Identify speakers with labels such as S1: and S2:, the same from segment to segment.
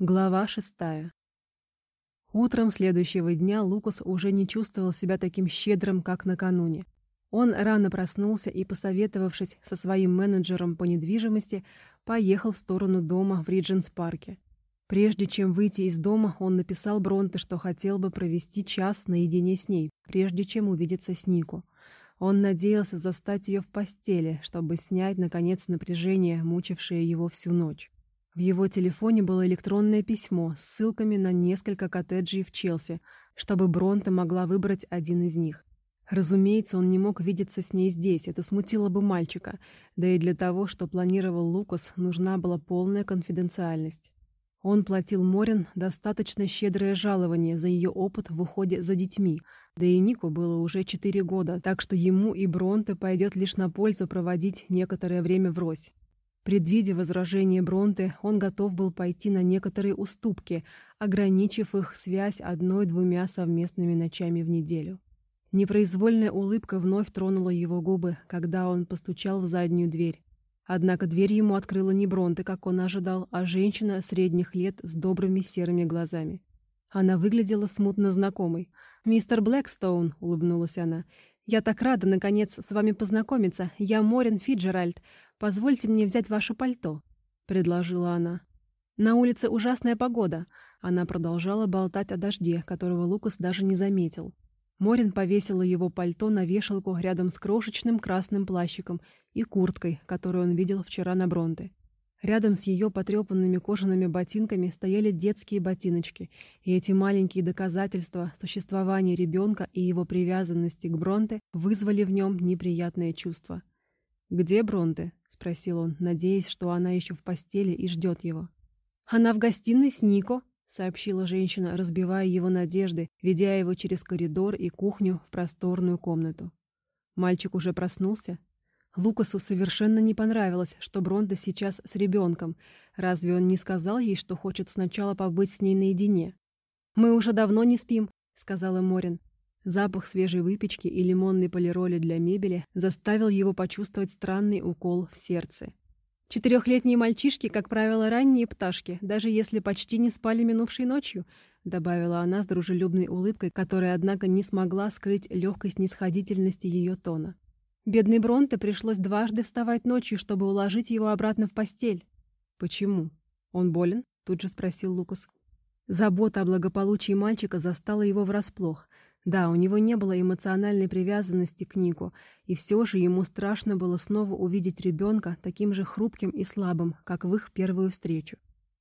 S1: Глава шестая. Утром следующего дня Лукас уже не чувствовал себя таким щедрым, как накануне. Он рано проснулся и, посоветовавшись со своим менеджером по недвижимости, поехал в сторону дома в Ридженс-парке. Прежде чем выйти из дома, он написал Бронте, что хотел бы провести час наедине с ней, прежде чем увидеться с Нику. Он надеялся застать ее в постели, чтобы снять, наконец, напряжение, мучившее его всю ночь. В его телефоне было электронное письмо с ссылками на несколько коттеджей в Челси, чтобы Бронте могла выбрать один из них. Разумеется, он не мог видеться с ней здесь, это смутило бы мальчика, да и для того, что планировал Лукас, нужна была полная конфиденциальность. Он платил Морин достаточно щедрое жалование за ее опыт в уходе за детьми, да и Нику было уже четыре года, так что ему и Бронте пойдет лишь на пользу проводить некоторое время врозь. Предвидя возражение Бронте, он готов был пойти на некоторые уступки, ограничив их связь одной-двумя совместными ночами в неделю. Непроизвольная улыбка вновь тронула его губы, когда он постучал в заднюю дверь. Однако дверь ему открыла не Бронте, как он ожидал, а женщина средних лет с добрыми серыми глазами. Она выглядела смутно знакомой. «Мистер Блэкстоун», — улыбнулась она, — «я так рада, наконец, с вами познакомиться. Я Морин Фиджеральд. «Позвольте мне взять ваше пальто», — предложила она. «На улице ужасная погода», — она продолжала болтать о дожде, которого Лукас даже не заметил. Морин повесила его пальто на вешалку рядом с крошечным красным плащиком и курткой, которую он видел вчера на Бронте. Рядом с ее потрепанными кожаными ботинками стояли детские ботиночки, и эти маленькие доказательства существования ребенка и его привязанности к Бронте вызвали в нем неприятное чувство. «Где Бронте?» — спросил он, надеясь, что она еще в постели и ждет его. «Она в гостиной с Нико», — сообщила женщина, разбивая его надежды, ведя его через коридор и кухню в просторную комнату. Мальчик уже проснулся. Лукасу совершенно не понравилось, что Бронте сейчас с ребенком. Разве он не сказал ей, что хочет сначала побыть с ней наедине? «Мы уже давно не спим», — сказала Морин. Запах свежей выпечки и лимонной полироли для мебели заставил его почувствовать странный укол в сердце. «Четырехлетние мальчишки, как правило, ранние пташки, даже если почти не спали минувшей ночью», добавила она с дружелюбной улыбкой, которая, однако, не смогла скрыть легкой снисходительности ее тона. Бедный Бронте пришлось дважды вставать ночью, чтобы уложить его обратно в постель. «Почему? Он болен?» — тут же спросил Лукас. Забота о благополучии мальчика застала его врасплох — да, у него не было эмоциональной привязанности к Нику, и все же ему страшно было снова увидеть ребенка таким же хрупким и слабым, как в их первую встречу.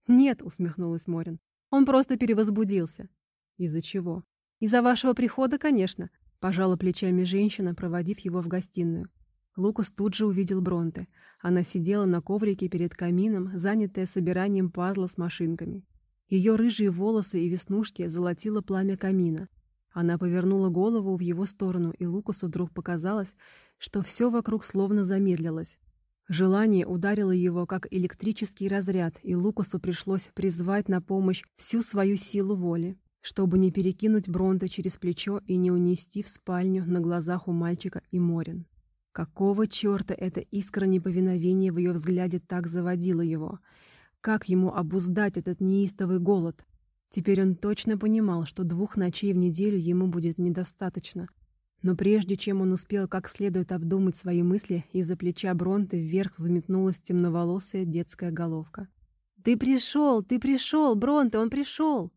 S1: «Нет», — усмехнулась Морин, — «он просто перевозбудился». «Из-за чего?» «Из-за вашего прихода, конечно», — пожала плечами женщина, проводив его в гостиную. Лукас тут же увидел Бронте. Она сидела на коврике перед камином, занятая собиранием пазла с машинками. Ее рыжие волосы и веснушки золотило пламя камина. Она повернула голову в его сторону, и Лукасу вдруг показалось, что все вокруг словно замедлилось. Желание ударило его, как электрический разряд, и Лукасу пришлось призвать на помощь всю свою силу воли, чтобы не перекинуть Бронта через плечо и не унести в спальню на глазах у мальчика и Морин. Какого черта эта искра неповиновения в ее взгляде так заводила его? Как ему обуздать этот неистовый голод? Теперь он точно понимал, что двух ночей в неделю ему будет недостаточно. Но прежде чем он успел как следует обдумать свои мысли, из-за плеча Бронты вверх взметнулась темноволосая детская головка. «Ты пришел! Ты пришел! Бронте, он пришел!»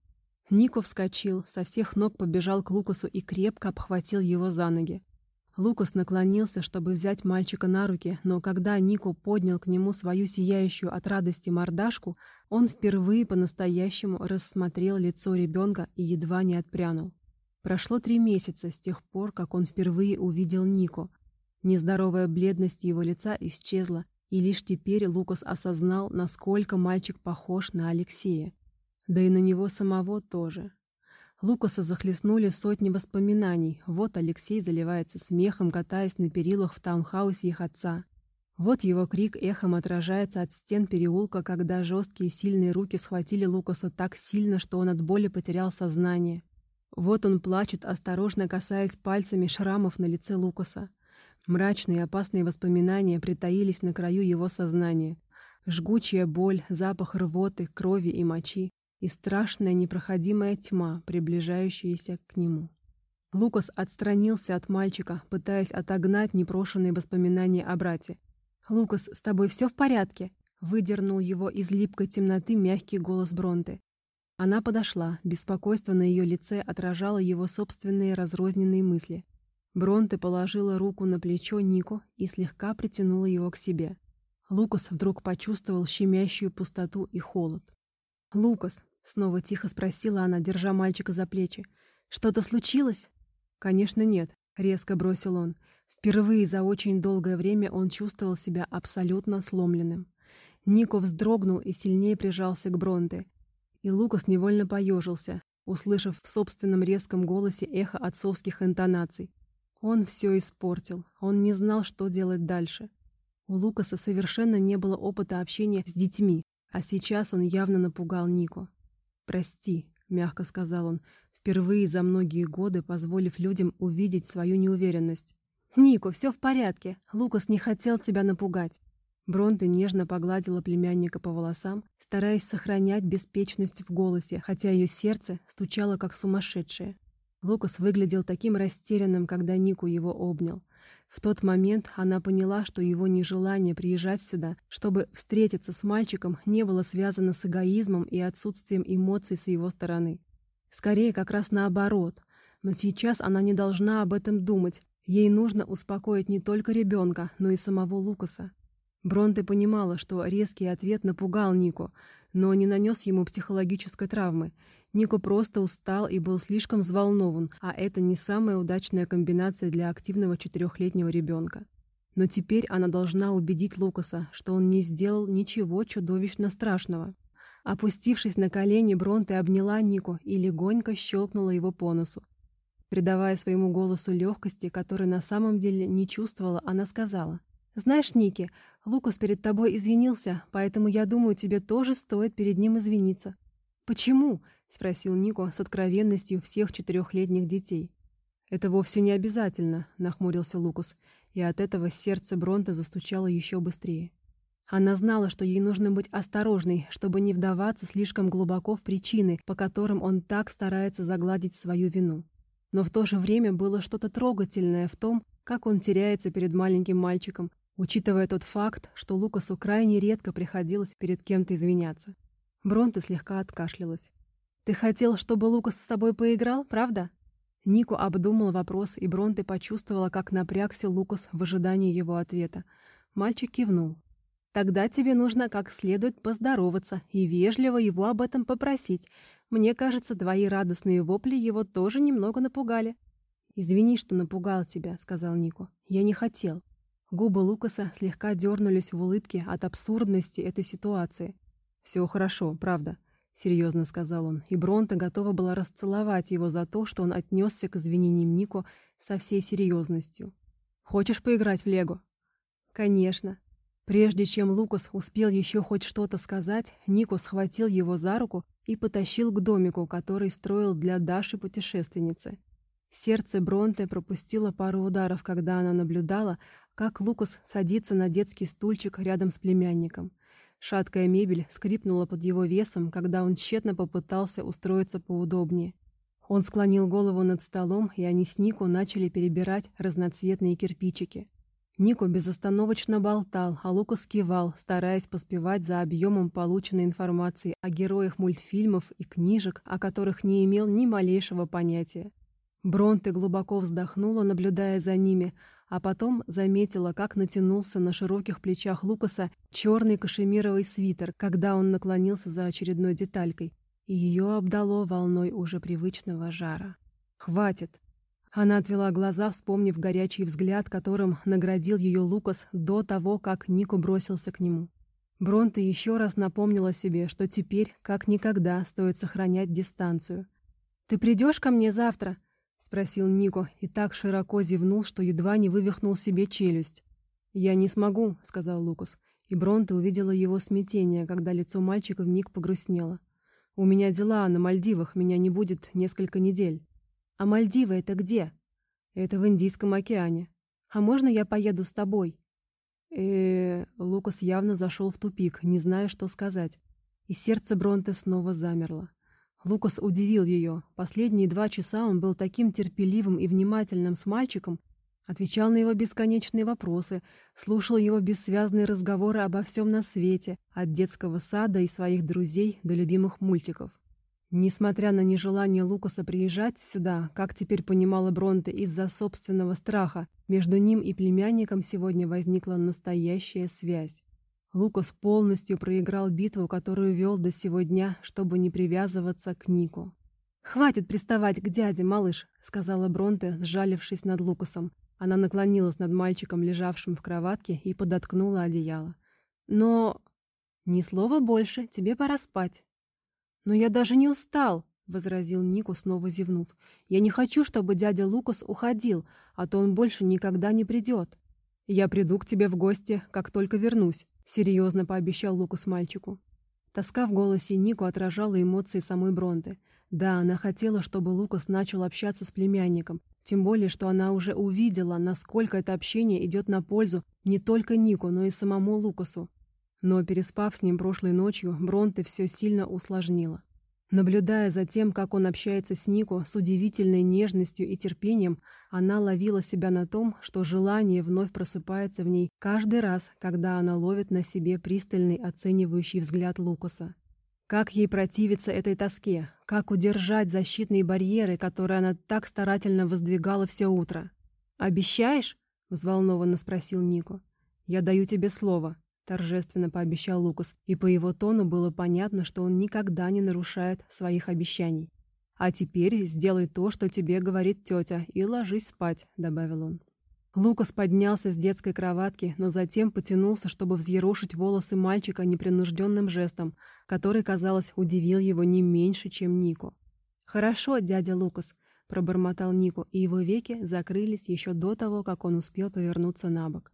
S1: Нико вскочил, со всех ног побежал к Лукасу и крепко обхватил его за ноги. Лукас наклонился, чтобы взять мальчика на руки, но когда Нико поднял к нему свою сияющую от радости мордашку, он впервые по-настоящему рассмотрел лицо ребенка и едва не отпрянул. Прошло три месяца с тех пор, как он впервые увидел Нико. Нездоровая бледность его лица исчезла, и лишь теперь Лукас осознал, насколько мальчик похож на Алексея. Да и на него самого тоже. Лукаса захлестнули сотни воспоминаний. Вот Алексей заливается смехом, катаясь на перилах в таунхаусе их отца. Вот его крик эхом отражается от стен переулка, когда жесткие сильные руки схватили Лукаса так сильно, что он от боли потерял сознание. Вот он плачет, осторожно касаясь пальцами шрамов на лице Лукаса. Мрачные опасные воспоминания притаились на краю его сознания. Жгучая боль, запах рвоты, крови и мочи. И страшная непроходимая тьма, приближающаяся к нему. Лукас отстранился от мальчика, пытаясь отогнать непрошенные воспоминания о брате. «Лукас, с тобой все в порядке?» Выдернул его из липкой темноты мягкий голос Бронты. Она подошла, беспокойство на ее лице отражало его собственные разрозненные мысли. Бронте положила руку на плечо Нику и слегка притянула его к себе. Лукас вдруг почувствовал щемящую пустоту и холод. «Лукас», — снова тихо спросила она, держа мальчика за плечи, — «что-то случилось?» «Конечно нет», — резко бросил он. Впервые за очень долгое время он чувствовал себя абсолютно сломленным. Нико вздрогнул и сильнее прижался к Бронте. И Лукас невольно поежился, услышав в собственном резком голосе эхо отцовских интонаций. Он все испортил, он не знал, что делать дальше. У Лукаса совершенно не было опыта общения с детьми, а сейчас он явно напугал Нико. «Прости», — мягко сказал он, впервые за многие годы позволив людям увидеть свою неуверенность. «Нико, все в порядке. Лукас не хотел тебя напугать». Бронте нежно погладила племянника по волосам, стараясь сохранять беспечность в голосе, хотя ее сердце стучало как сумасшедшее. Лукас выглядел таким растерянным, когда Нику его обнял. В тот момент она поняла, что его нежелание приезжать сюда, чтобы встретиться с мальчиком, не было связано с эгоизмом и отсутствием эмоций с его стороны. Скорее, как раз наоборот. Но сейчас она не должна об этом думать. Ей нужно успокоить не только ребенка, но и самого Лукаса. Бронте понимала, что резкий ответ напугал Нику, но не нанес ему психологической травмы. Нико просто устал и был слишком взволнован, а это не самая удачная комбинация для активного четырехлетнего ребенка. Но теперь она должна убедить Лукаса, что он не сделал ничего чудовищно страшного. Опустившись на колени, Бронте обняла Нику и легонько щелкнула его по носу. Придавая своему голосу легкости, которой на самом деле не чувствовала, она сказала. «Знаешь, Ники, Лукас перед тобой извинился, поэтому я думаю, тебе тоже стоит перед ним извиниться». «Почему?» — спросил Нико с откровенностью всех четырехлетних детей. «Это вовсе не обязательно», — нахмурился Лукас, и от этого сердце Бронте застучало еще быстрее. Она знала, что ей нужно быть осторожной, чтобы не вдаваться слишком глубоко в причины, по которым он так старается загладить свою вину. Но в то же время было что-то трогательное в том, как он теряется перед маленьким мальчиком, учитывая тот факт, что Лукасу крайне редко приходилось перед кем-то извиняться. Бронте слегка откашлялась. «Ты хотел, чтобы Лукас с тобой поиграл, правда?» Нику обдумал вопрос, и Бронте почувствовала, как напрягся Лукас в ожидании его ответа. Мальчик кивнул. Тогда тебе нужно как следует поздороваться и вежливо его об этом попросить. Мне кажется, твои радостные вопли его тоже немного напугали». «Извини, что напугал тебя», — сказал Нико. «Я не хотел». Губы Лукаса слегка дернулись в улыбке от абсурдности этой ситуации. «Все хорошо, правда», — серьезно сказал он, и Бронта готова была расцеловать его за то, что он отнесся к извинениям Нико со всей серьезностью. «Хочешь поиграть в Лего?» «Конечно», Прежде чем Лукас успел еще хоть что-то сказать, Нико схватил его за руку и потащил к домику, который строил для Даши путешественницы. Сердце Бронте пропустило пару ударов, когда она наблюдала, как Лукас садится на детский стульчик рядом с племянником. Шаткая мебель скрипнула под его весом, когда он тщетно попытался устроиться поудобнее. Он склонил голову над столом, и они с Нико начали перебирать разноцветные кирпичики. Нико безостановочно болтал, а Лукас кивал, стараясь поспевать за объемом полученной информации о героях мультфильмов и книжек, о которых не имел ни малейшего понятия. Бронте глубоко вздохнула, наблюдая за ними, а потом заметила, как натянулся на широких плечах Лукаса черный кашемировый свитер, когда он наклонился за очередной деталькой, и ее обдало волной уже привычного жара. «Хватит!» Она отвела глаза, вспомнив горячий взгляд, которым наградил ее Лукас до того, как Нико бросился к нему. Бронте еще раз напомнила себе, что теперь, как никогда, стоит сохранять дистанцию. «Ты придешь ко мне завтра?» — спросил Нико и так широко зевнул, что едва не вывихнул себе челюсть. «Я не смогу», — сказал Лукас, и Бронте увидела его смятение, когда лицо мальчика вмиг погрустнело. «У меня дела на Мальдивах, меня не будет несколько недель». А Мальдивы это где? Это в Индийском океане. А можно я поеду с тобой? Э, Лукас явно зашел в тупик, не зная, что сказать. и сердце Бронте снова замерло. Лукас удивил ее. Последние два часа он был таким терпеливым и внимательным с мальчиком, отвечал на его бесконечные вопросы, слушал его бессвязные разговоры обо всем на свете, от детского сада и своих друзей до любимых мультиков. Несмотря на нежелание Лукаса приезжать сюда, как теперь понимала Бронте из-за собственного страха, между ним и племянником сегодня возникла настоящая связь. Лукас полностью проиграл битву, которую вел до сего дня, чтобы не привязываться к Нику. «Хватит приставать к дяде, малыш», — сказала Бронте, сжалившись над Лукасом. Она наклонилась над мальчиком, лежавшим в кроватке, и подоткнула одеяло. «Но...» «Ни слова больше, тебе пора спать». «Но я даже не устал», — возразил Нику, снова зевнув. «Я не хочу, чтобы дядя Лукас уходил, а то он больше никогда не придет». «Я приду к тебе в гости, как только вернусь», — серьезно пообещал Лукас мальчику. Тоска в голосе Нику отражала эмоции самой Бронты. Да, она хотела, чтобы Лукас начал общаться с племянником, тем более, что она уже увидела, насколько это общение идет на пользу не только Нику, но и самому Лукасу. Но, переспав с ним прошлой ночью, Бронте все сильно усложнила. Наблюдая за тем, как он общается с Нико с удивительной нежностью и терпением, она ловила себя на том, что желание вновь просыпается в ней каждый раз, когда она ловит на себе пристальный оценивающий взгляд Лукаса. Как ей противиться этой тоске? Как удержать защитные барьеры, которые она так старательно воздвигала все утро? «Обещаешь?» — взволнованно спросил Нико. «Я даю тебе слово», торжественно пообещал Лукас, и по его тону было понятно, что он никогда не нарушает своих обещаний. «А теперь сделай то, что тебе говорит тетя, и ложись спать», — добавил он. Лукас поднялся с детской кроватки, но затем потянулся, чтобы взъерошить волосы мальчика непринужденным жестом, который, казалось, удивил его не меньше, чем Нику. «Хорошо, дядя Лукас», — пробормотал Нику, и его веки закрылись еще до того, как он успел повернуться на бок.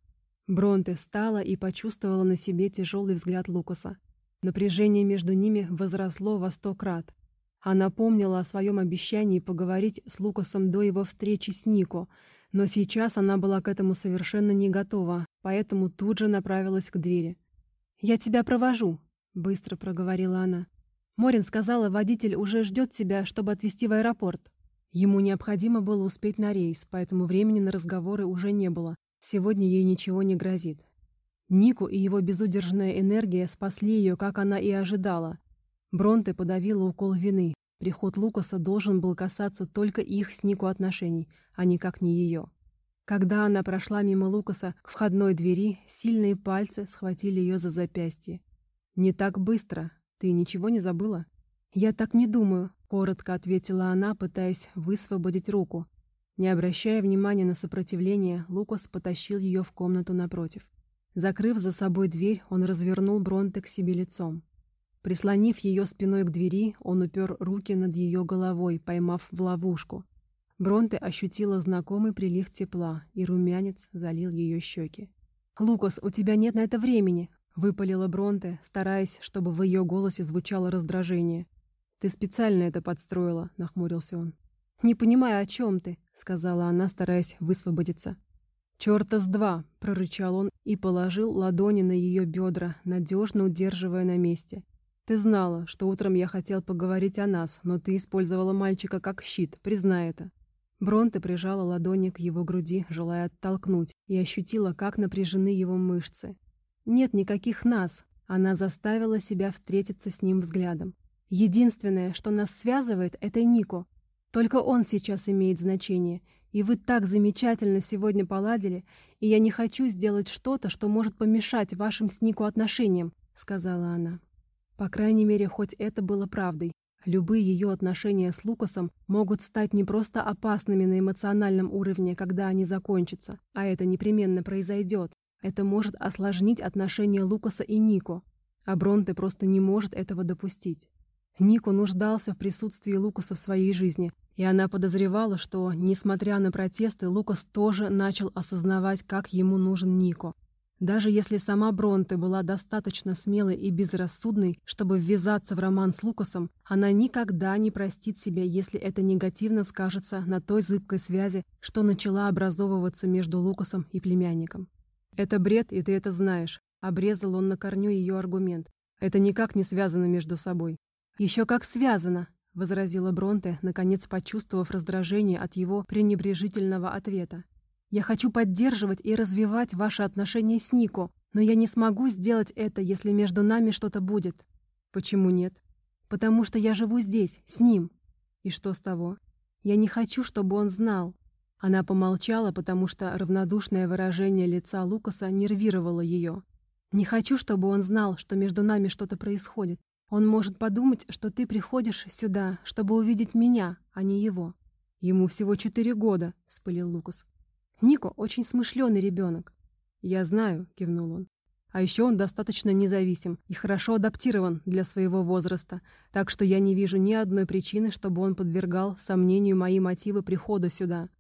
S1: Бронте встала и почувствовала на себе тяжелый взгляд Лукаса. Напряжение между ними возросло во сто крат. Она помнила о своем обещании поговорить с Лукасом до его встречи с Нико, но сейчас она была к этому совершенно не готова, поэтому тут же направилась к двери. «Я тебя провожу», — быстро проговорила она. Морин сказала, водитель уже ждет тебя, чтобы отвезти в аэропорт. Ему необходимо было успеть на рейс, поэтому времени на разговоры уже не было, Сегодня ей ничего не грозит. Нику и его безудержная энергия спасли ее, как она и ожидала. Бронте подавила укол вины. Приход Лукаса должен был касаться только их с Нику отношений, а никак не ее. Когда она прошла мимо Лукаса к входной двери, сильные пальцы схватили ее за запястье. «Не так быстро. Ты ничего не забыла?» «Я так не думаю», — коротко ответила она, пытаясь высвободить руку. Не обращая внимания на сопротивление, Лукас потащил ее в комнату напротив. Закрыв за собой дверь, он развернул Бронте к себе лицом. Прислонив ее спиной к двери, он упер руки над ее головой, поймав в ловушку. Бронте ощутила знакомый прилив тепла, и румянец залил ее щеки. «Лукас, у тебя нет на это времени!» — выпалила Бронте, стараясь, чтобы в ее голосе звучало раздражение. «Ты специально это подстроила», — нахмурился он. «Не понимаю, о чем ты», — сказала она, стараясь высвободиться. «Чёрта с два!» — прорычал он и положил ладони на ее бедра, надежно удерживая на месте. «Ты знала, что утром я хотел поговорить о нас, но ты использовала мальчика как щит, признай это». Бронте прижала ладони к его груди, желая оттолкнуть, и ощутила, как напряжены его мышцы. «Нет никаких нас!» Она заставила себя встретиться с ним взглядом. «Единственное, что нас связывает, это Нико. Только он сейчас имеет значение, и вы так замечательно сегодня поладили, и я не хочу сделать что-то, что может помешать вашим с Нику отношениям», — сказала она. По крайней мере, хоть это было правдой. Любые ее отношения с Лукасом могут стать не просто опасными на эмоциональном уровне, когда они закончатся, а это непременно произойдет. Это может осложнить отношения Лукаса и Нико, а Бронте просто не может этого допустить. Нико нуждался в присутствии Лукаса в своей жизни, и она подозревала, что, несмотря на протесты, Лукас тоже начал осознавать, как ему нужен Нико. Даже если сама Бронте была достаточно смелой и безрассудной, чтобы ввязаться в роман с Лукасом, она никогда не простит себя, если это негативно скажется на той зыбкой связи, что начала образовываться между Лукасом и племянником. «Это бред, и ты это знаешь», — обрезал он на корню ее аргумент. Это никак не связано между собой. Еще как связано, возразила Бронте, наконец почувствовав раздражение от его пренебрежительного ответа. «Я хочу поддерживать и развивать ваши отношения с Нико, но я не смогу сделать это, если между нами что-то будет». «Почему нет?» «Потому что я живу здесь, с ним». «И что с того?» «Я не хочу, чтобы он знал». Она помолчала, потому что равнодушное выражение лица Лукаса нервировало ее. «Не хочу, чтобы он знал, что между нами что-то происходит. Он может подумать, что ты приходишь сюда, чтобы увидеть меня, а не его. Ему всего четыре года, вспылил Лукас. Нико очень смышленый ребенок. Я знаю, кивнул он. А еще он достаточно независим и хорошо адаптирован для своего возраста, так что я не вижу ни одной причины, чтобы он подвергал сомнению мои мотивы прихода сюда.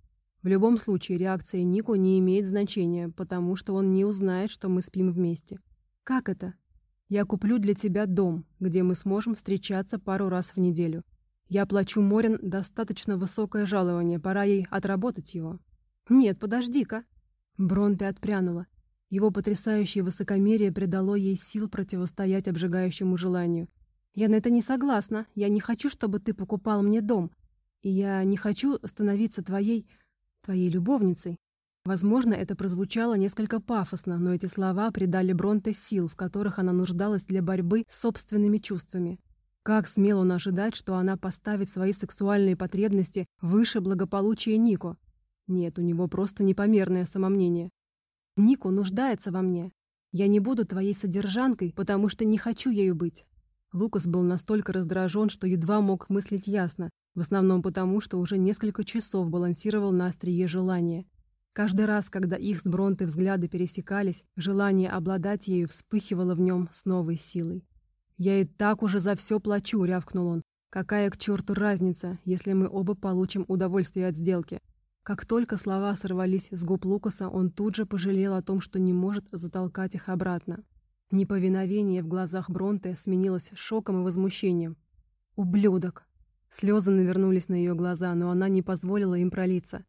S1: В любом случае, реакция Нико не имеет значения, потому что он не узнает, что мы спим вместе. Как это? Я куплю для тебя дом, где мы сможем встречаться пару раз в неделю. Я плачу Морин достаточно высокое жалование, пора ей отработать его. Нет, подожди-ка. Бронте отпрянула. Его потрясающее высокомерие придало ей сил противостоять обжигающему желанию. Я на это не согласна. Я не хочу, чтобы ты покупал мне дом. И я не хочу становиться твоей... твоей любовницей. Возможно, это прозвучало несколько пафосно, но эти слова придали Бронте сил, в которых она нуждалась для борьбы с собственными чувствами. Как смел он ожидать, что она поставит свои сексуальные потребности выше благополучия Нико? Нет, у него просто непомерное самомнение. Нико нуждается во мне. Я не буду твоей содержанкой, потому что не хочу ею быть. Лукас был настолько раздражен, что едва мог мыслить ясно, в основном потому, что уже несколько часов балансировал на острие желания. Каждый раз, когда их с Бронтой взгляды пересекались, желание обладать ею вспыхивало в нем с новой силой. «Я и так уже за все плачу», — рявкнул он. «Какая к черту разница, если мы оба получим удовольствие от сделки?» Как только слова сорвались с губ Лукаса, он тут же пожалел о том, что не может затолкать их обратно. Неповиновение в глазах Бронте сменилось шоком и возмущением. «Ублюдок!» Слезы навернулись на ее глаза, но она не позволила им пролиться.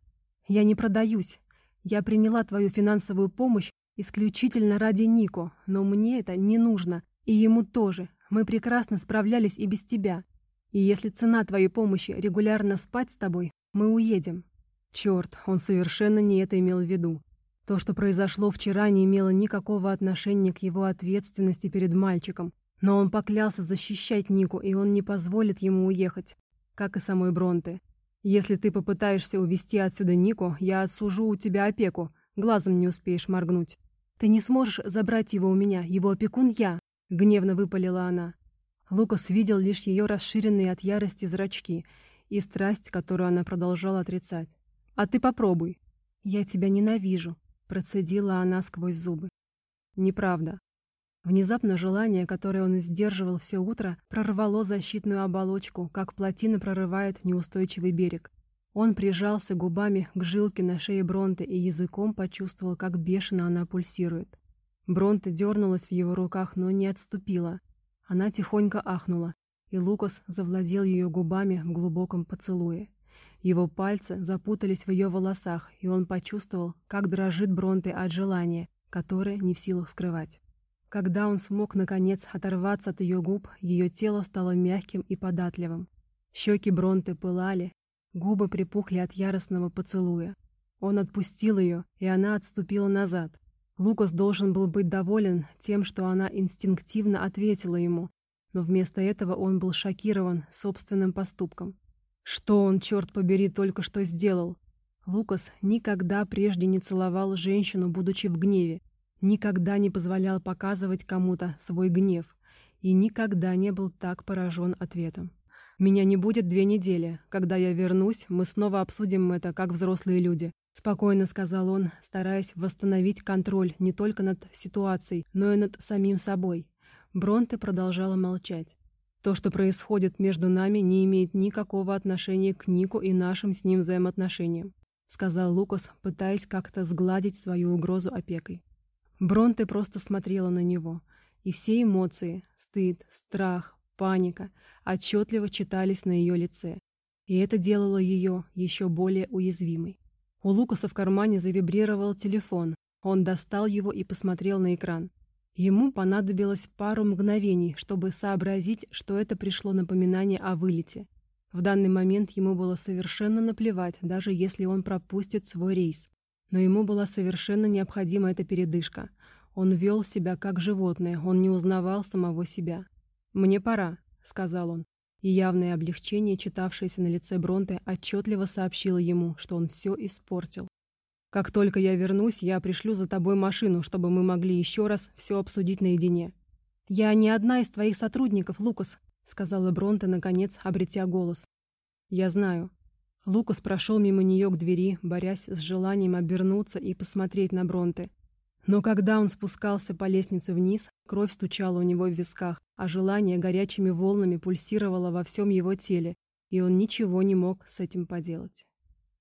S1: «Я не продаюсь. Я приняла твою финансовую помощь исключительно ради Нико, но мне это не нужно, и ему тоже. Мы прекрасно справлялись и без тебя. И если цена твоей помощи регулярно спать с тобой, мы уедем. Черт, он совершенно не это имел в виду. То, что произошло вчера, не имело никакого отношения к его ответственности перед мальчиком. Но он поклялся защищать Нику, и он не позволит ему уехать, как и самой Бронте. Если ты попытаешься увести отсюда Нику, я отсужу у тебя опеку. Глазом не успеешь моргнуть. Ты не сможешь забрать его у меня. Его опекун я, гневно выпалила она. Лукас видел лишь ее расширенные от ярости зрачки и страсть, которую она продолжала отрицать. А ты попробуй. Я тебя ненавижу, процедила она сквозь зубы. Неправда. Внезапно желание, которое он сдерживал все утро, прорвало защитную оболочку, как плотина прорывает неустойчивый берег. Он прижался губами к жилке на шее Бронте и языком почувствовал, как бешено она пульсирует. Бронте дернулась в его руках, но не отступила. Она тихонько ахнула, и Лукас завладел ее губами в глубоком поцелуе. Его пальцы запутались в ее волосах, и он почувствовал, как дрожит Бронте от желания, которое не в силах скрывать. Когда он смог, наконец, оторваться от ее губ, ее тело стало мягким и податливым. Щеки Бронты пылали, губы припухли от яростного поцелуя. Он отпустил ее, и она отступила назад. Лукас должен был быть доволен тем, что она инстинктивно ответила ему, но вместо этого он был шокирован собственным поступком. Что он, черт побери, только что сделал? Лукас никогда прежде не целовал женщину, будучи в гневе, никогда не позволял показывать кому-то свой гнев и никогда не был так поражен ответом. «Меня не будет две недели. Когда я вернусь, мы снова обсудим это, как взрослые люди», — спокойно сказал он, стараясь восстановить контроль не только над ситуацией, но и над самим собой. Бронте продолжала молчать. «То, что происходит между нами, не имеет никакого отношения к Нику и нашим с ним взаимоотношениям», — сказал Лукас, пытаясь как-то сгладить свою угрозу опекой. Бронте просто смотрела на него, и все эмоции — стыд, страх, паника — отчетливо читались на ее лице. И это делало ее еще более уязвимой. У Лукаса в кармане завибрировал телефон. Он достал его и посмотрел на экран. Ему понадобилось пару мгновений, чтобы сообразить, что это пришло напоминание о вылете. В данный момент ему было совершенно наплевать, даже если он пропустит свой рейс. Но ему была совершенно необходима эта передышка. Он вел себя как животное, он не узнавал самого себя. «Мне пора», — сказал он. И явное облегчение, читавшееся на лице Бронте, отчетливо сообщило ему, что он все испортил. Как только я вернусь, я пришлю за тобой машину, чтобы мы могли еще раз все обсудить наедине. Я не одна из твоих сотрудников, Лукас, сказала Бронте наконец, обретя голос. Я знаю. Лукас прошел мимо нее к двери, борясь с желанием обернуться и посмотреть на Бронте. Но когда он спускался по лестнице вниз, кровь стучала у него в висках, а желание горячими волнами пульсировало во всем его теле, и он ничего не мог с этим поделать.